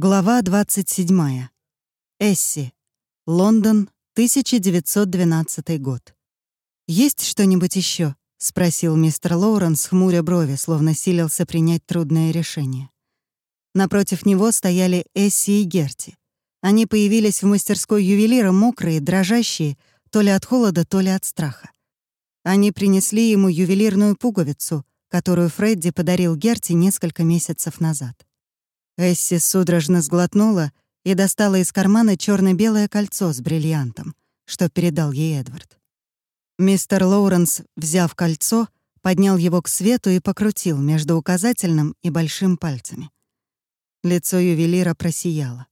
Глава 27. Эсси. Лондон, 1912 год. «Есть что-нибудь еще? спросил мистер Лоуренс, хмуря брови, словно силился принять трудное решение. Напротив него стояли Эсси и Герти. Они появились в мастерской ювелира мокрые, дрожащие, то ли от холода, то ли от страха. Они принесли ему ювелирную пуговицу, которую Фредди подарил Герти несколько месяцев назад. Эсси судорожно сглотнула и достала из кармана черно белое кольцо с бриллиантом, что передал ей Эдвард. Мистер Лоуренс, взяв кольцо, поднял его к свету и покрутил между указательным и большим пальцами. Лицо ювелира просияло.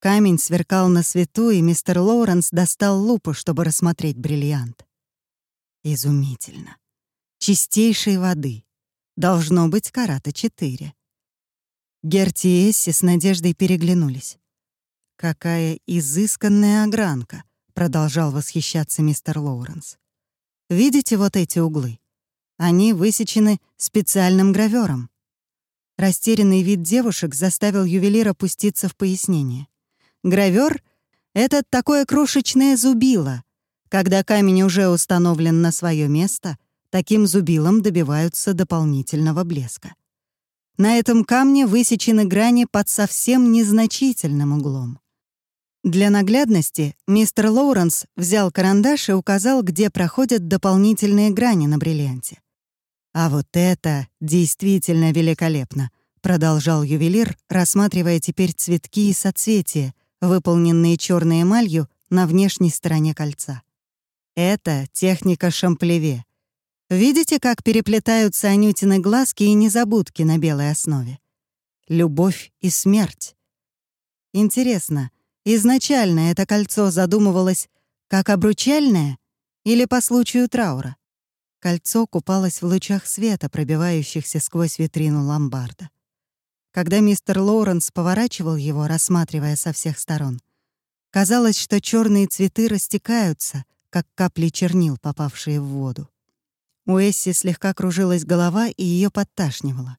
Камень сверкал на свету, и мистер Лоуренс достал лупу, чтобы рассмотреть бриллиант. Изумительно. Чистейшей воды. Должно быть карата четыре. Герти и Эсси с надеждой переглянулись. «Какая изысканная огранка!» — продолжал восхищаться мистер Лоуренс. «Видите вот эти углы? Они высечены специальным гравёром». Растерянный вид девушек заставил ювелира пуститься в пояснение. Гравёр — это такое крошечное зубило. Когда камень уже установлен на свое место, таким зубилом добиваются дополнительного блеска. На этом камне высечены грани под совсем незначительным углом. Для наглядности мистер Лоуренс взял карандаш и указал, где проходят дополнительные грани на бриллианте. «А вот это действительно великолепно», — продолжал ювелир, рассматривая теперь цветки и соцветия, выполненные черной эмалью на внешней стороне кольца. Это техника шамплеве, Видите, как переплетаются Анютины глазки и незабудки на белой основе? Любовь и смерть. Интересно, изначально это кольцо задумывалось как обручальное или по случаю траура? Кольцо купалось в лучах света, пробивающихся сквозь витрину ломбарда. Когда мистер Лоуренс поворачивал его, рассматривая со всех сторон, казалось, что черные цветы растекаются, как капли чернил, попавшие в воду. У Эсси слегка кружилась голова и ее подташнивало.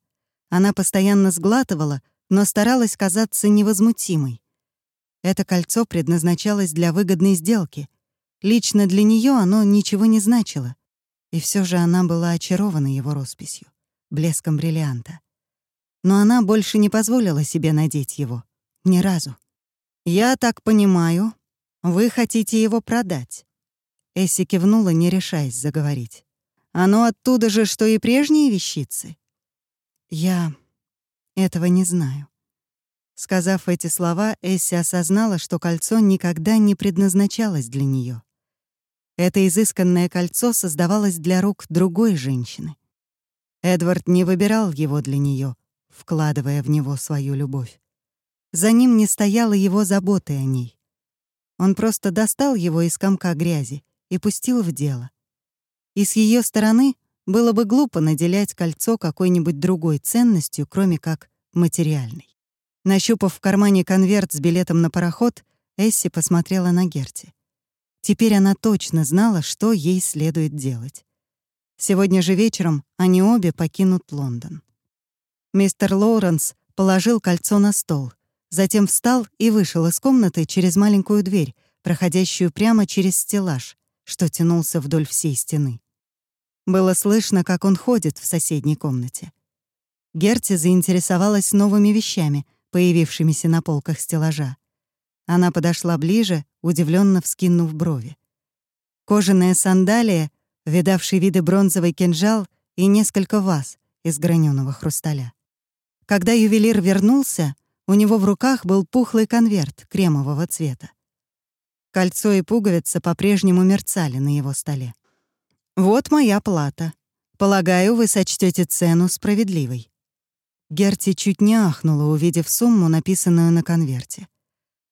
Она постоянно сглатывала, но старалась казаться невозмутимой. Это кольцо предназначалось для выгодной сделки. Лично для нее оно ничего не значило. И все же она была очарована его росписью, блеском бриллианта. Но она больше не позволила себе надеть его. Ни разу. «Я так понимаю, вы хотите его продать?» Эсси кивнула, не решаясь заговорить. Оно оттуда же, что и прежние вещицы. Я этого не знаю. Сказав эти слова, Эсси осознала, что кольцо никогда не предназначалось для нее. Это изысканное кольцо создавалось для рук другой женщины. Эдвард не выбирал его для нее, вкладывая в него свою любовь. За ним не стояла его заботы о ней. Он просто достал его из комка грязи и пустил в дело и с ее стороны было бы глупо наделять кольцо какой-нибудь другой ценностью, кроме как материальной. Нащупав в кармане конверт с билетом на пароход, Эсси посмотрела на Герти. Теперь она точно знала, что ей следует делать. Сегодня же вечером они обе покинут Лондон. Мистер Лоуренс положил кольцо на стол, затем встал и вышел из комнаты через маленькую дверь, проходящую прямо через стеллаж, что тянулся вдоль всей стены. Было слышно, как он ходит в соседней комнате. Герти заинтересовалась новыми вещами, появившимися на полках стеллажа. Она подошла ближе, удивленно вскинув брови. Кожаная сандалия, видавший виды бронзовый кинжал и несколько ваз из граненого хрусталя. Когда ювелир вернулся, у него в руках был пухлый конверт кремового цвета. Кольцо и пуговица по-прежнему мерцали на его столе. «Вот моя плата. Полагаю, вы сочтете цену справедливой». Герти чуть не ахнула, увидев сумму, написанную на конверте.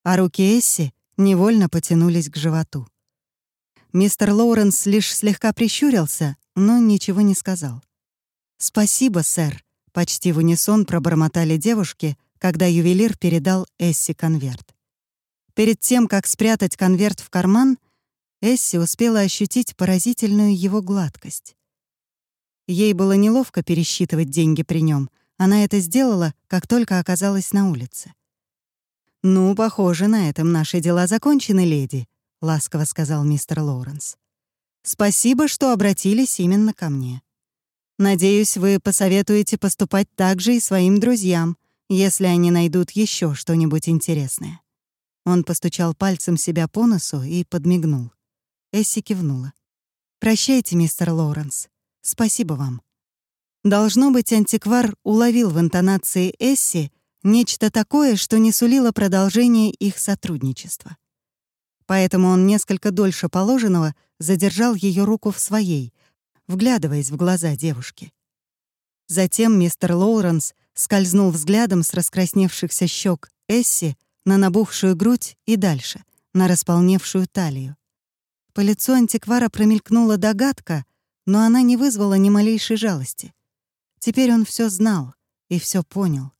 А руки Эсси невольно потянулись к животу. Мистер Лоуренс лишь слегка прищурился, но ничего не сказал. «Спасибо, сэр», — почти в унисон пробормотали девушки, когда ювелир передал Эсси конверт. Перед тем, как спрятать конверт в карман, Эсси успела ощутить поразительную его гладкость. Ей было неловко пересчитывать деньги при нем. Она это сделала, как только оказалась на улице. «Ну, похоже, на этом наши дела закончены, леди», — ласково сказал мистер Лоуренс. «Спасибо, что обратились именно ко мне. Надеюсь, вы посоветуете поступать так же и своим друзьям, если они найдут еще что-нибудь интересное». Он постучал пальцем себя по носу и подмигнул. Эсси кивнула. «Прощайте, мистер Лоуренс. Спасибо вам». Должно быть, антиквар уловил в интонации Эсси нечто такое, что не сулило продолжение их сотрудничества. Поэтому он несколько дольше положенного задержал ее руку в своей, вглядываясь в глаза девушки. Затем мистер Лоуренс скользнул взглядом с раскрасневшихся щек Эсси на набухшую грудь и дальше, на располневшую талию. По лицу антиквара промелькнула догадка, но она не вызвала ни малейшей жалости. Теперь он все знал и все понял.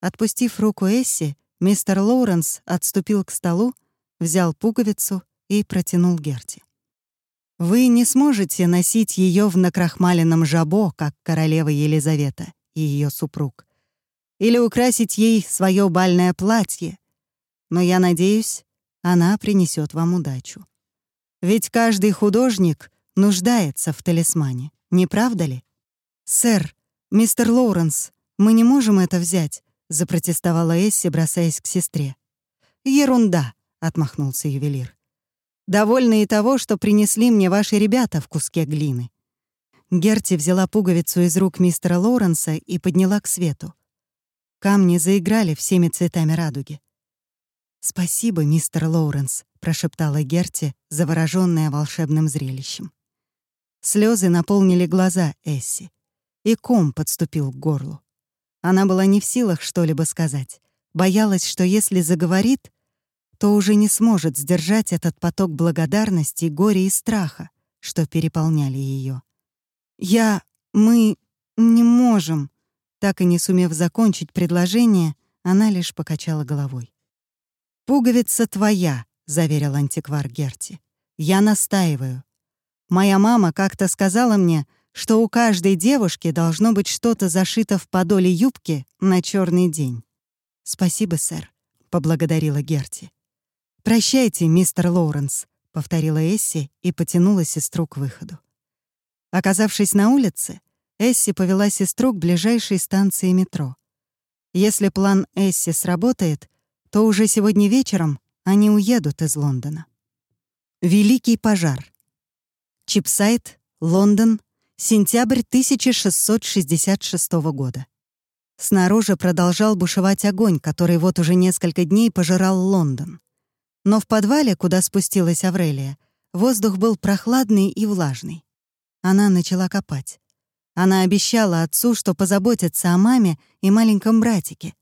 Отпустив руку Эсси, мистер Лоуренс отступил к столу, взял пуговицу и протянул Герти. Вы не сможете носить ее в накрахмаленном жабо, как королева Елизавета и ее супруг, или украсить ей свое бальное платье, но я надеюсь, она принесет вам удачу. Ведь каждый художник нуждается в талисмане, не правда ли? «Сэр, мистер Лоуренс, мы не можем это взять», — запротестовала Эсси, бросаясь к сестре. «Ерунда», — отмахнулся ювелир. Довольны и того, что принесли мне ваши ребята в куске глины». Герти взяла пуговицу из рук мистера Лоуренса и подняла к свету. Камни заиграли всеми цветами радуги. «Спасибо, мистер Лоуренс», — прошептала Герти, заворожённая волшебным зрелищем. Слезы наполнили глаза Эсси, и ком подступил к горлу. Она была не в силах что-либо сказать, боялась, что если заговорит, то уже не сможет сдержать этот поток благодарности, горя и страха, что переполняли ее. «Я... мы... не можем...» Так и не сумев закончить предложение, она лишь покачала головой. «Пуговица твоя», — заверил антиквар Герти. «Я настаиваю. Моя мама как-то сказала мне, что у каждой девушки должно быть что-то зашито в подоле юбки на черный день». «Спасибо, сэр», — поблагодарила Герти. «Прощайте, мистер Лоуренс», — повторила Эсси и потянула сестру к выходу. Оказавшись на улице, Эсси повела сестру к ближайшей станции метро. Если план Эсси сработает, то уже сегодня вечером они уедут из Лондона. Великий пожар. Чипсайт, Лондон, сентябрь 1666 года. Снаружи продолжал бушевать огонь, который вот уже несколько дней пожирал Лондон. Но в подвале, куда спустилась Аврелия, воздух был прохладный и влажный. Она начала копать. Она обещала отцу, что позаботится о маме и маленьком братике.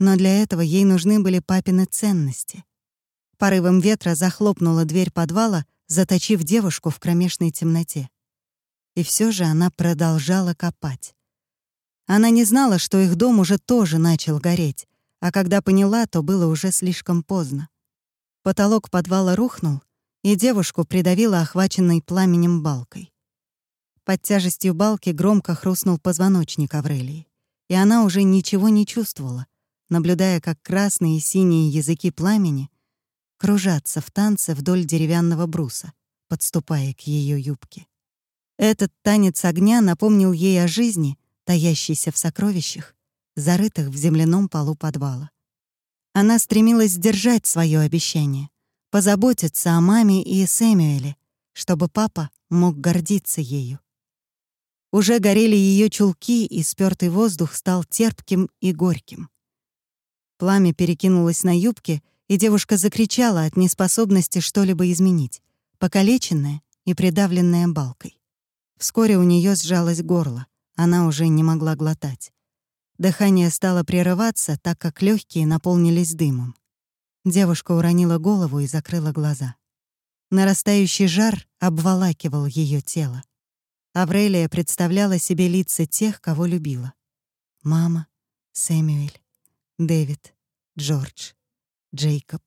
Но для этого ей нужны были папины ценности. Порывом ветра захлопнула дверь подвала, заточив девушку в кромешной темноте. И все же она продолжала копать. Она не знала, что их дом уже тоже начал гореть, а когда поняла, то было уже слишком поздно. Потолок подвала рухнул, и девушку придавило охваченной пламенем балкой. Под тяжестью балки громко хрустнул позвоночник Аврелии, и она уже ничего не чувствовала, наблюдая, как красные и синие языки пламени кружатся в танце вдоль деревянного бруса, подступая к ее юбке. Этот танец огня напомнил ей о жизни, таящейся в сокровищах, зарытых в земляном полу подвала. Она стремилась сдержать свое обещание, позаботиться о маме и Сэмюэле, чтобы папа мог гордиться ею. Уже горели ее чулки, и спёртый воздух стал терпким и горьким. Пламя перекинулось на юбки, и девушка закричала от неспособности что-либо изменить, покалеченная и придавленная балкой. Вскоре у нее сжалось горло, она уже не могла глотать. Дыхание стало прерываться, так как легкие наполнились дымом. Девушка уронила голову и закрыла глаза. Нарастающий жар обволакивал ее тело. Аврелия представляла себе лица тех, кого любила. Мама, Сэмюэль, Дэвид, Джордж, Джейкоб,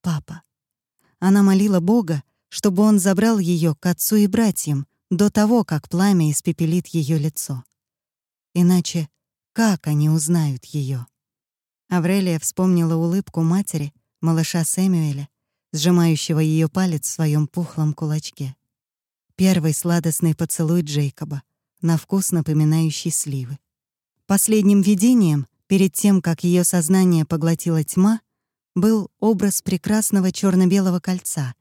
папа. Она молила Бога, чтобы он забрал ее к отцу и братьям до того, как пламя испепелит ее лицо. Иначе как они узнают ее? Аврелия вспомнила улыбку матери, малыша Сэмюэля, сжимающего ее палец в своем пухлом кулачке. Первый сладостный поцелуй Джейкоба, на вкус напоминающий сливы. Последним видением, перед тем, как ее сознание поглотила тьма, был образ прекрасного черно белого кольца,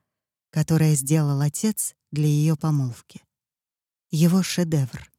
которое сделал отец для ее помолвки. Его шедевр.